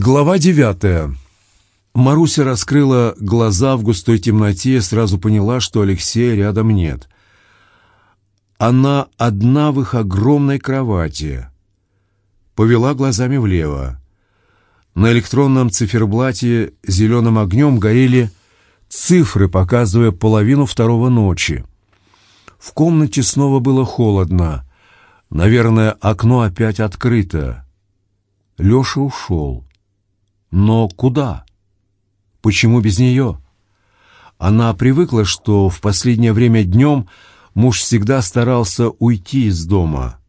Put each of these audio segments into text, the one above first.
Глава девятая. Маруся раскрыла глаза в густой темноте и сразу поняла, что Алексея рядом нет. Она одна в их огромной кровати. Повела глазами влево. На электронном циферблате зеленым огнем горели цифры, показывая половину второго ночи. В комнате снова было холодно. Наверное, окно опять открыто. Леша ушел. Но куда? Почему без нее? Она привыкла, что в последнее время днем муж всегда старался уйти из дома.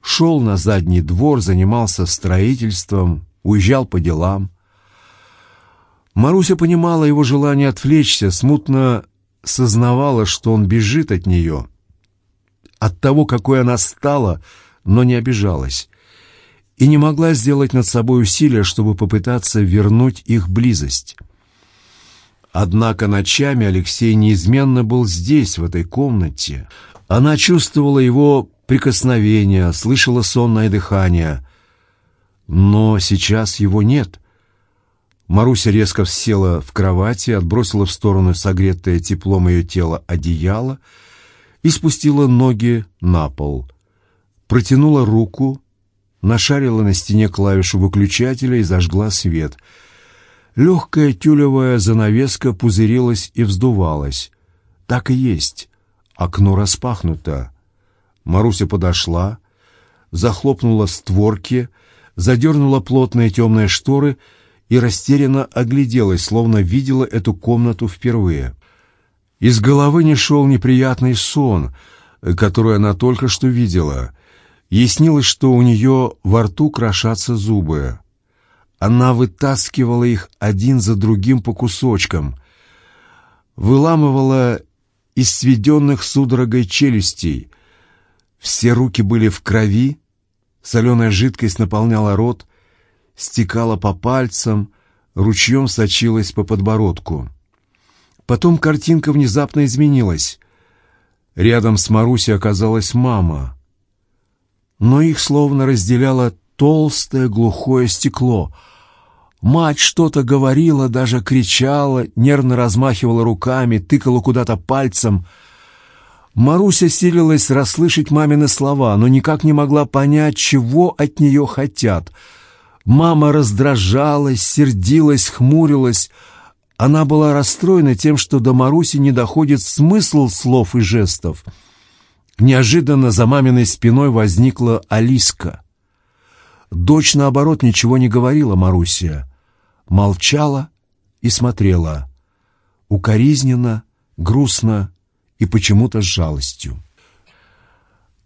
Шел на задний двор, занимался строительством, уезжал по делам. Маруся понимала его желание отвлечься, смутно сознавала, что он бежит от нее. От того, какой она стала, но не обижалась и не могла сделать над собой усилия, чтобы попытаться вернуть их близость. Однако ночами Алексей неизменно был здесь, в этой комнате. Она чувствовала его прикосновение, слышала сонное дыхание. Но сейчас его нет. Маруся резко села в кровати, отбросила в сторону согретое теплом ее тела одеяло и спустила ноги на пол. Протянула руку, нашарила на стене клавишу выключателя и зажгла свет. Легкая тюлевая занавеска пузырилась и вздувалась. Так и есть. Окно распахнуто. Маруся подошла, захлопнула створки, задернула плотные темные шторы и растерянно огляделась, словно видела эту комнату впервые. Из головы не шел неприятный сон, который она только что видела — Ей снилось, что у нее во рту крошатся зубы. Она вытаскивала их один за другим по кусочкам, выламывала из сведенных судорогой челюстей. Все руки были в крови, соленая жидкость наполняла рот, стекала по пальцам, ручьем сочилась по подбородку. Потом картинка внезапно изменилась. Рядом с Марусей оказалась мама — но их словно разделяло толстое глухое стекло. Мать что-то говорила, даже кричала, нервно размахивала руками, тыкала куда-то пальцем. Маруся силилась расслышать мамины слова, но никак не могла понять, чего от нее хотят. Мама раздражалась, сердилась, хмурилась. Она была расстроена тем, что до Маруси не доходит смысл слов и жестов — Неожиданно за маминой спиной возникла Алиска. Дочь, наоборот, ничего не говорила Маруся. Молчала и смотрела. Укоризненно, грустно и почему-то с жалостью.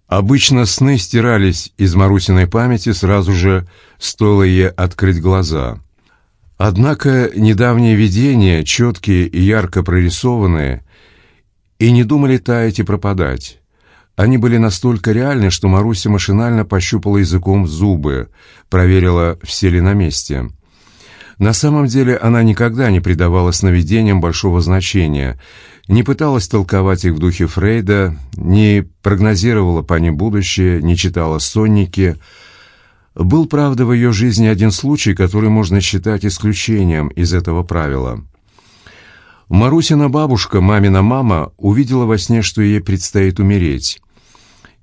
Обычно сны стирались из Марусиной памяти сразу же, стоило ей открыть глаза. Однако недавние видения, четкие и ярко прорисованные, и не думали таять и пропадать. Они были настолько реальны, что Маруся машинально пощупала языком зубы, проверила, все ли на месте. На самом деле она никогда не придавала сновидениям большого значения, не пыталась толковать их в духе Фрейда, не прогнозировала по ним будущее, не читала сонники. Был, правда, в ее жизни один случай, который можно считать исключением из этого правила. Марусина бабушка, мамина мама, увидела во сне, что ей предстоит умереть.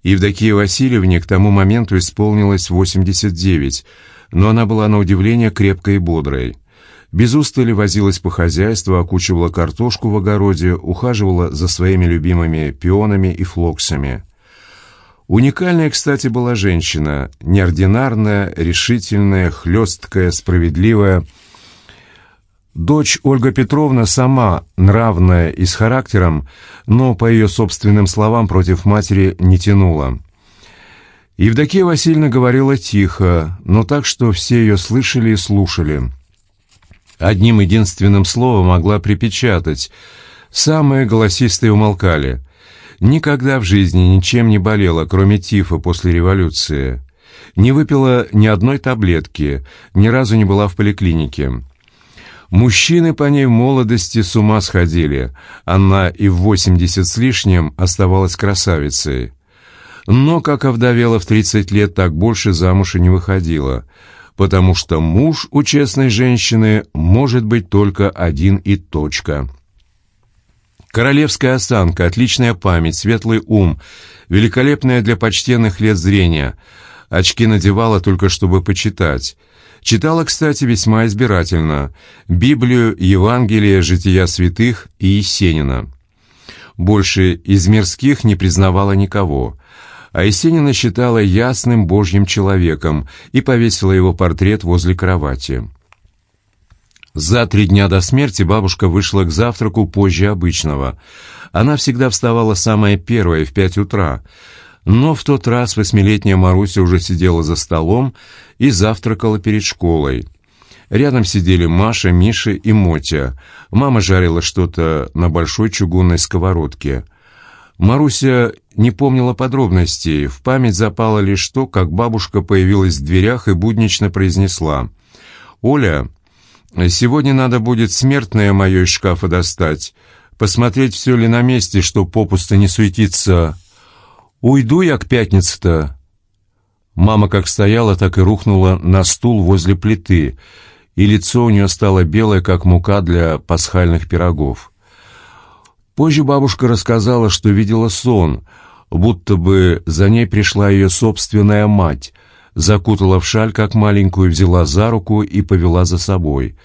Евдокии Васильевне к тому моменту исполнилось 89, но она была на удивление крепкой и бодрой. Без устали возилась по хозяйству, окучивала картошку в огороде, ухаживала за своими любимыми пионами и флоксами. Уникальная, кстати, была женщина, неординарная, решительная, хлесткая, справедливая, Дочь Ольга Петровна сама нравная и с характером, но, по ее собственным словам, против матери не тянула. Евдокия Васильевна говорила тихо, но так, что все ее слышали и слушали. Одним единственным словом могла припечатать. Самые голосистые умолкали. Никогда в жизни ничем не болела, кроме тифа после революции. Не выпила ни одной таблетки, ни разу не была в поликлинике. Мужчины по ней в молодости с ума сходили. Она и в восемьдесят с лишним оставалась красавицей. Но, как овдовела в тридцать лет, так больше замуж и не выходила. потому что муж у честной женщины может быть только один и точка. Королевская осанка, отличная память, светлый ум, великолепная для почтенных лет зрения. Очки надевала только чтобы почитать. Читала, кстати, весьма избирательно. Библию, Евангелие, жития святых и Есенина. Больше из мирских не признавала никого. А Есенина считала ясным божьим человеком и повесила его портрет возле кровати. За три дня до смерти бабушка вышла к завтраку позже обычного. Она всегда вставала самая первая, в пять утра. Но в тот раз восьмилетняя Маруся уже сидела за столом и завтракала перед школой. Рядом сидели Маша, Миша и Мотя. Мама жарила что-то на большой чугунной сковородке. Маруся не помнила подробностей, в память запало лишь то, как бабушка появилась в дверях и буднично произнесла. «Оля, сегодня надо будет смертное мое из шкафа достать, посмотреть, все ли на месте, что попусто не суетиться. Уйду я к пятнице-то». Мама как стояла, так и рухнула на стул возле плиты, и лицо у нее стало белое, как мука для пасхальных пирогов. Позже бабушка рассказала, что видела сон, будто бы за ней пришла ее собственная мать, закутала в шаль, как маленькую, взяла за руку и повела за собой.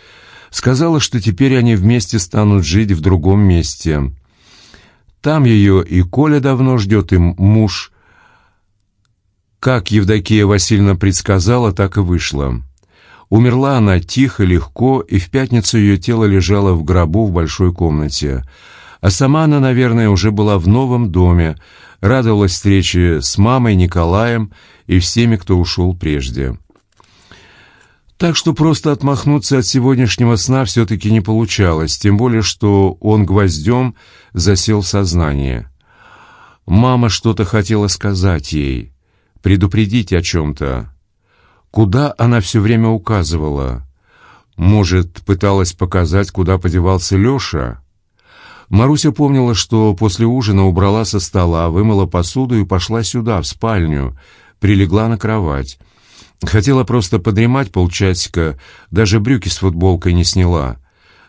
Сказала, что теперь они вместе станут жить в другом месте. Там ее и Коля давно ждет, и муж – как Евдокия Васильевна предсказала, так и вышло. Умерла она тихо, легко, и в пятницу ее тело лежало в гробу в большой комнате. А сама она, наверное, уже была в новом доме, радовалась встрече с мамой, Николаем и всеми, кто ушел прежде. Так что просто отмахнуться от сегодняшнего сна все-таки не получалось, тем более, что он гвоздем засел в сознание. Мама что-то хотела сказать ей — предупредить о чем-то. Куда она все время указывала? Может, пыталась показать, куда подевался Леша? Маруся помнила, что после ужина убрала со стола, вымыла посуду и пошла сюда, в спальню, прилегла на кровать. Хотела просто подремать полчасика, даже брюки с футболкой не сняла.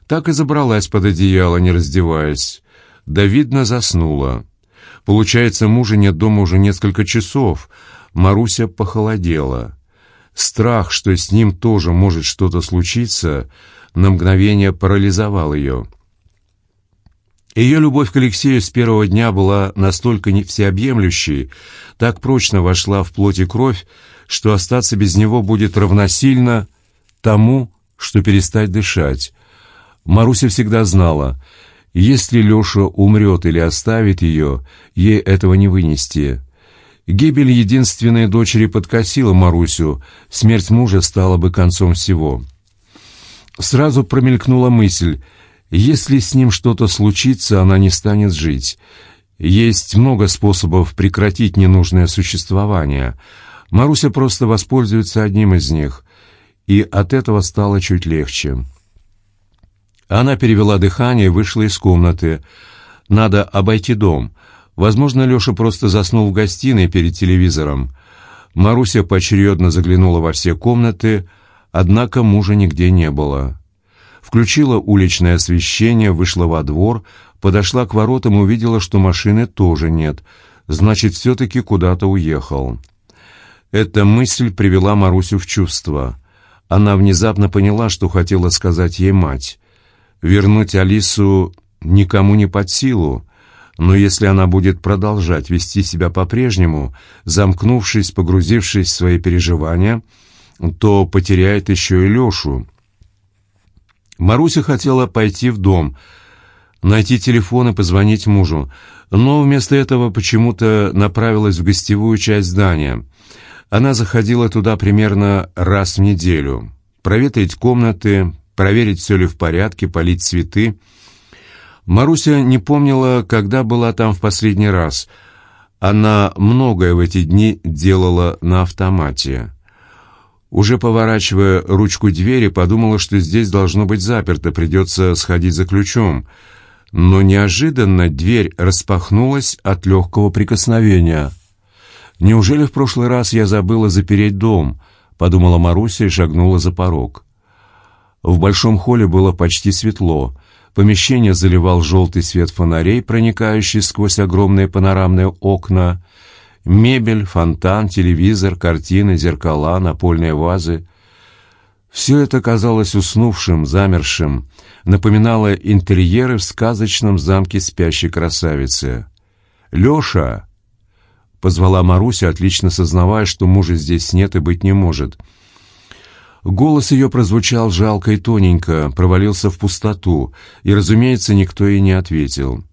Так и забралась под одеяло, не раздеваясь. Да, видно, заснула. Получается, мужа нет дома уже несколько часов — Маруся похолодела. Страх, что с ним тоже может что-то случиться, на мгновение парализовал ее. Ее любовь к Алексею с первого дня была настолько всеобъемлющей, так прочно вошла в плоть и кровь, что остаться без него будет равносильно тому, что перестать дышать. Маруся всегда знала, если Леша умрет или оставит ее, ей этого не вынести. Гибель единственной дочери подкосила Марусю, смерть мужа стала бы концом всего. Сразу промелькнула мысль, если с ним что-то случится, она не станет жить. Есть много способов прекратить ненужное существование. Маруся просто воспользуется одним из них, и от этого стало чуть легче. Она перевела дыхание и вышла из комнаты. Надо обойти дом — Возможно, Леша просто заснул в гостиной перед телевизором. Маруся поочередно заглянула во все комнаты, однако мужа нигде не было. Включила уличное освещение, вышла во двор, подошла к воротам и увидела, что машины тоже нет. Значит, все-таки куда-то уехал. Эта мысль привела Марусю в чувство. Она внезапно поняла, что хотела сказать ей мать. Вернуть Алису никому не под силу. Но если она будет продолжать вести себя по-прежнему, замкнувшись, погрузившись в свои переживания, то потеряет еще и Лешу. Маруся хотела пойти в дом, найти телефон и позвонить мужу, но вместо этого почему-то направилась в гостевую часть здания. Она заходила туда примерно раз в неделю. Проветрить комнаты, проверить, все ли в порядке, полить цветы — Маруся не помнила, когда была там в последний раз. Она многое в эти дни делала на автомате. Уже поворачивая ручку двери, подумала, что здесь должно быть заперто, придется сходить за ключом. Но неожиданно дверь распахнулась от легкого прикосновения. «Неужели в прошлый раз я забыла запереть дом?» — подумала Маруся и шагнула за порог. В большом холле было почти светло. Помещение заливал желтый свет фонарей, проникающий сквозь огромные панорамные окна. Мебель, фонтан, телевизор, картины, зеркала, напольные вазы. Все это казалось уснувшим, замершим, напоминало интерьеры в сказочном замке спящей красавицы. «Леша!» — позвала Маруся, отлично сознавая, что мужа здесь нет и быть не может. Голос ее прозвучал жалко и тоненько, провалился в пустоту, и, разумеется, никто ей не ответил.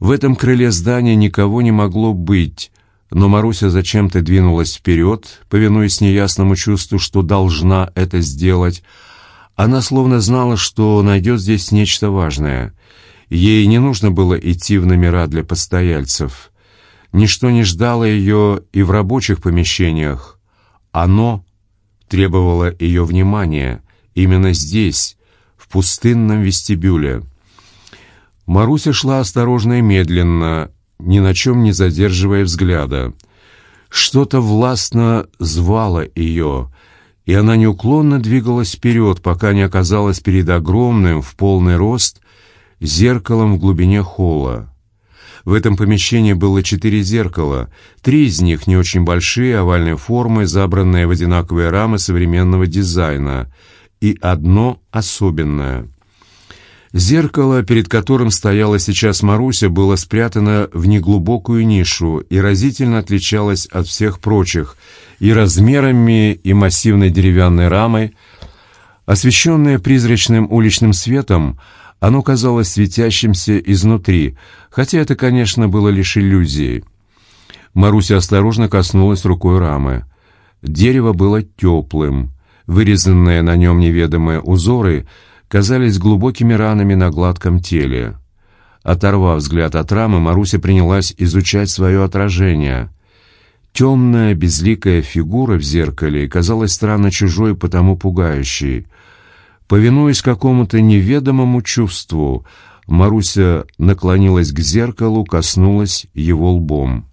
В этом крыле здания никого не могло быть, но Маруся зачем-то двинулась вперед, повинуясь неясному чувству, что должна это сделать. Она словно знала, что найдет здесь нечто важное. Ей не нужно было идти в номера для постояльцев. Ничто не ждало ее и в рабочих помещениях. Оно требовало ее внимания именно здесь, в пустынном вестибюле. Маруся шла осторожно и медленно, ни на чем не задерживая взгляда. Что-то властно звало ее, и она неуклонно двигалась вперед, пока не оказалась перед огромным, в полный рост, зеркалом в глубине холла. В этом помещении было четыре зеркала, три из них не очень большие, овальной формы, забранные в одинаковые рамы современного дизайна, и одно особенное — Зеркало, перед которым стояла сейчас Маруся, было спрятано в неглубокую нишу и разительно отличалось от всех прочих и размерами, и массивной деревянной рамой. Освещенное призрачным уличным светом, оно казалось светящимся изнутри, хотя это, конечно, было лишь иллюзией. Маруся осторожно коснулась рукой рамы. Дерево было теплым, вырезанные на нем неведомые узоры — казались глубокими ранами на гладком теле. Оторвав взгляд от рамы, Маруся принялась изучать свое отражение. Темная, безликая фигура в зеркале казалась странно чужой, потому пугающей. Повинуясь какому-то неведомому чувству, Маруся наклонилась к зеркалу, коснулась его лбом.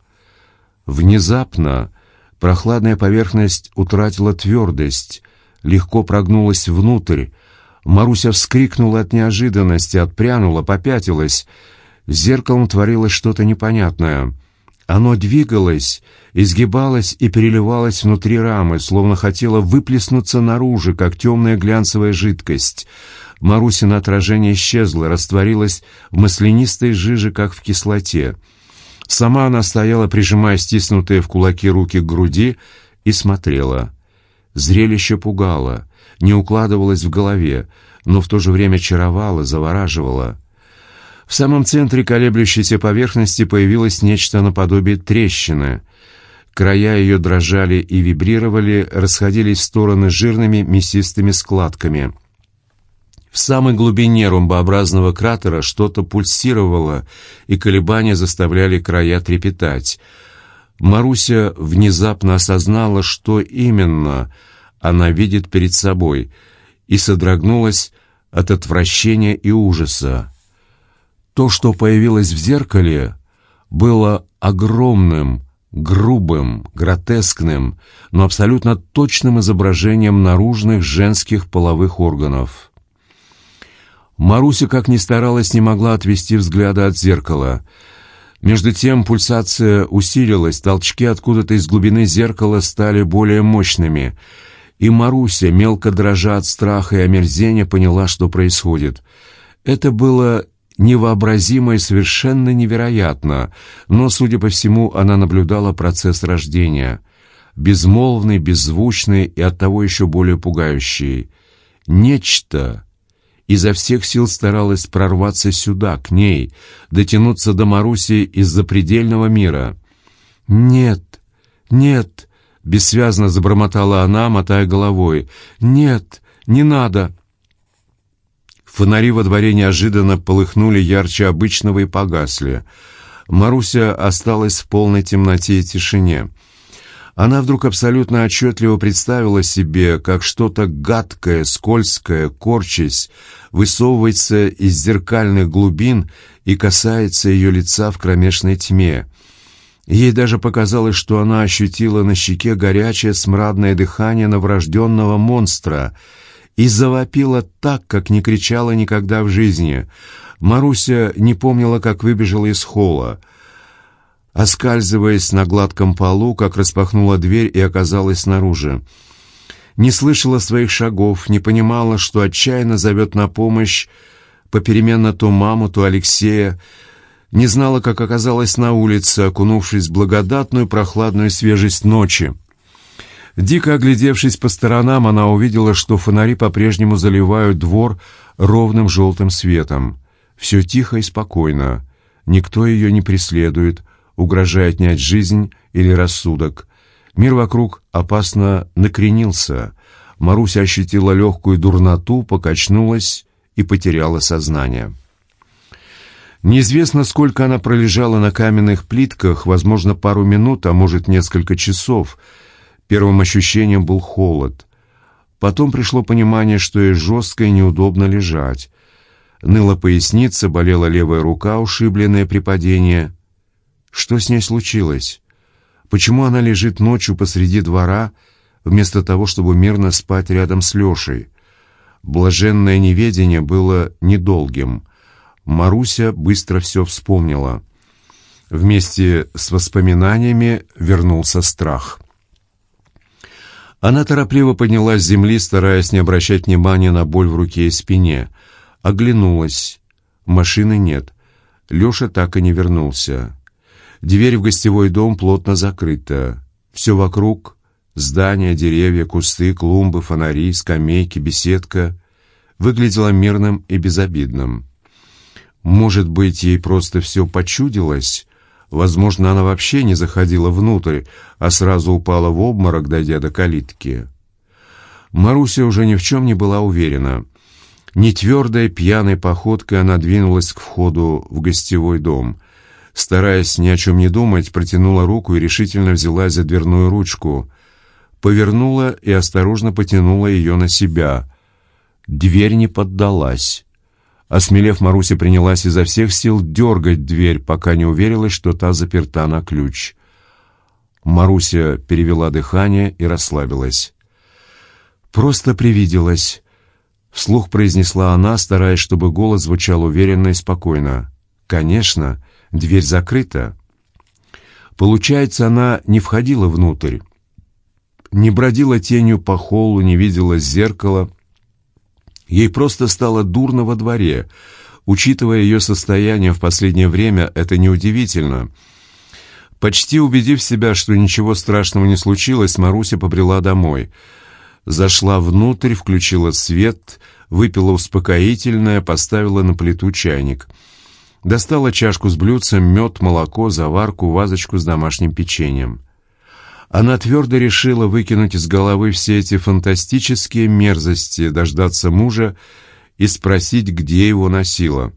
Внезапно прохладная поверхность утратила твердость, легко прогнулась внутрь, Маруся вскрикнула от неожиданности, отпрянула, попятилась. С зеркалом творилось что-то непонятное. Оно двигалось, изгибалось и переливалось внутри рамы, словно хотело выплеснуться наружу, как темная глянцевая жидкость. Марусина отражение исчезло, растворилось в маслянистой жиже, как в кислоте. Сама она стояла, прижимая стиснутые в кулаки руки к груди, и смотрела. Зрелище пугало не укладывалось в голове, но в то же время чаровало, завораживало. В самом центре колеблющейся поверхности появилось нечто наподобие трещины. Края ее дрожали и вибрировали, расходились в стороны жирными мясистыми складками. В самой глубине ромбообразного кратера что-то пульсировало, и колебания заставляли края трепетать. Маруся внезапно осознала, что именно — она видит перед собой, и содрогнулась от отвращения и ужаса. То, что появилось в зеркале, было огромным, грубым, гротескным, но абсолютно точным изображением наружных женских половых органов. Маруся, как ни старалась, не могла отвести взгляда от зеркала. Между тем пульсация усилилась, толчки откуда-то из глубины зеркала стали более мощными — и Маруся, мелко дрожа от страха и омерзения, поняла, что происходит. Это было невообразимо и совершенно невероятно, но, судя по всему, она наблюдала процесс рождения. Безмолвный, беззвучный и оттого еще более пугающий. Нечто изо всех сил старалось прорваться сюда, к ней, дотянуться до Маруси из запредельного мира. «Нет, нет!» Бессвязно забормотала она, мотая головой. «Нет, не надо!» Фонари во дворе неожиданно полыхнули ярче обычного и погасли. Маруся осталась в полной темноте и тишине. Она вдруг абсолютно отчетливо представила себе, как что-то гадкое, скользкое, корчась, высовывается из зеркальных глубин и касается ее лица в кромешной тьме. Ей даже показалось, что она ощутила на щеке горячее смрадное дыхание новорожденного монстра и завопила так, как не кричала никогда в жизни. Маруся не помнила, как выбежала из холла. Оскальзываясь на гладком полу, как распахнула дверь и оказалась снаружи. Не слышала своих шагов, не понимала, что отчаянно зовет на помощь попеременно то маму, то Алексея, не знала, как оказалась на улице, окунувшись в благодатную прохладную свежесть ночи. Дико оглядевшись по сторонам, она увидела, что фонари по-прежнему заливают двор ровным желтым светом. Все тихо и спокойно. Никто ее не преследует, угрожая отнять жизнь или рассудок. Мир вокруг опасно накренился. Маруся ощутила легкую дурноту, покачнулась и потеряла сознание. Неизвестно, сколько она пролежала на каменных плитках, возможно, пару минут, а может, несколько часов. Первым ощущением был холод. Потом пришло понимание, что ей жестко и неудобно лежать. Ныла поясница, болела левая рука, ушибленная при падении. Что с ней случилось? Почему она лежит ночью посреди двора, вместо того, чтобы мирно спать рядом с Лешей? Блаженное неведение было недолгим. Маруся быстро все вспомнила. Вместе с воспоминаниями вернулся страх. Она торопливо поднялась с земли, стараясь не обращать внимания на боль в руке и спине. Оглянулась. Машины нет. Леша так и не вернулся. Дверь в гостевой дом плотно закрыта. Все вокруг — здания, деревья, кусты, клумбы, фонари, скамейки, беседка — выглядело мирным и безобидным. Может быть, ей просто все почудилось? Возможно, она вообще не заходила внутрь, а сразу упала в обморок, дойдя до калитки. Маруся уже ни в чем не была уверена. Не твердой, пьяной походкой она двинулась к входу в гостевой дом. Стараясь ни о чем не думать, протянула руку и решительно взялась за дверную ручку. Повернула и осторожно потянула ее на себя. Дверь не поддалась. Осмелев, Маруся принялась изо всех сил дергать дверь, пока не уверилась, что та заперта на ключ. Маруся перевела дыхание и расслабилась. «Просто привиделась», — вслух произнесла она, стараясь, чтобы голос звучал уверенно и спокойно. «Конечно, дверь закрыта». Получается, она не входила внутрь, не бродила тенью по холлу, не видела зеркала, Ей просто стало дурно во дворе. Учитывая ее состояние в последнее время, это неудивительно. Почти убедив себя, что ничего страшного не случилось, Маруся побрела домой. Зашла внутрь, включила свет, выпила успокоительное, поставила на плиту чайник. Достала чашку с блюдцем, мед, молоко, заварку, вазочку с домашним печеньем. Она твердо решила выкинуть из головы все эти фантастические мерзости, дождаться мужа и спросить, где его носило.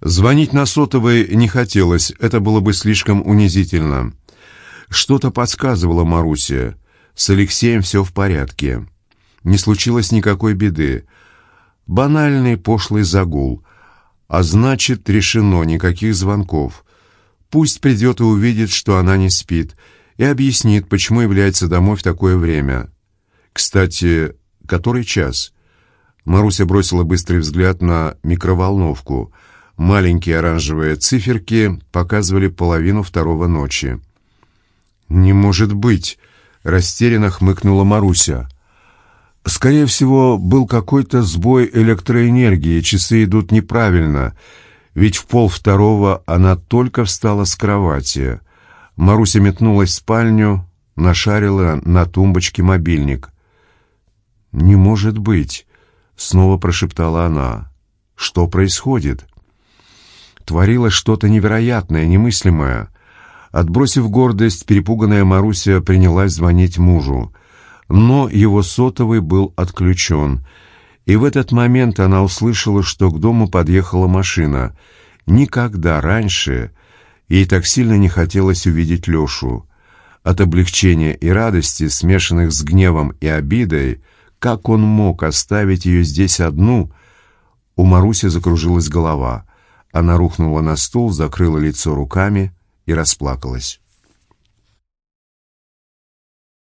Звонить на сотовый не хотелось, это было бы слишком унизительно. Что-то подсказывало Марусе. С Алексеем все в порядке. Не случилось никакой беды. Банальный пошлый загул. А значит, решено, никаких звонков. Пусть придет и увидит, что она не спит — и объяснит, почему является домой в такое время. Кстати, который час? Маруся бросила быстрый взгляд на микроволновку. Маленькие оранжевые циферки показывали половину второго ночи. «Не может быть!» — растерянно хмыкнула Маруся. «Скорее всего, был какой-то сбой электроэнергии, часы идут неправильно, ведь в пол второго она только встала с кровати». Маруся метнулась в спальню, нашарила на тумбочке мобильник. «Не может быть!» — снова прошептала она. «Что происходит?» Творилось что-то невероятное, немыслимое. Отбросив гордость, перепуганная Маруся принялась звонить мужу. Но его сотовый был отключен. И в этот момент она услышала, что к дому подъехала машина. Никогда раньше Ей так сильно не хотелось увидеть Лешу. От облегчения и радости, смешанных с гневом и обидой, как он мог оставить ее здесь одну, у Маруси закружилась голова. Она рухнула на стул, закрыла лицо руками и расплакалась.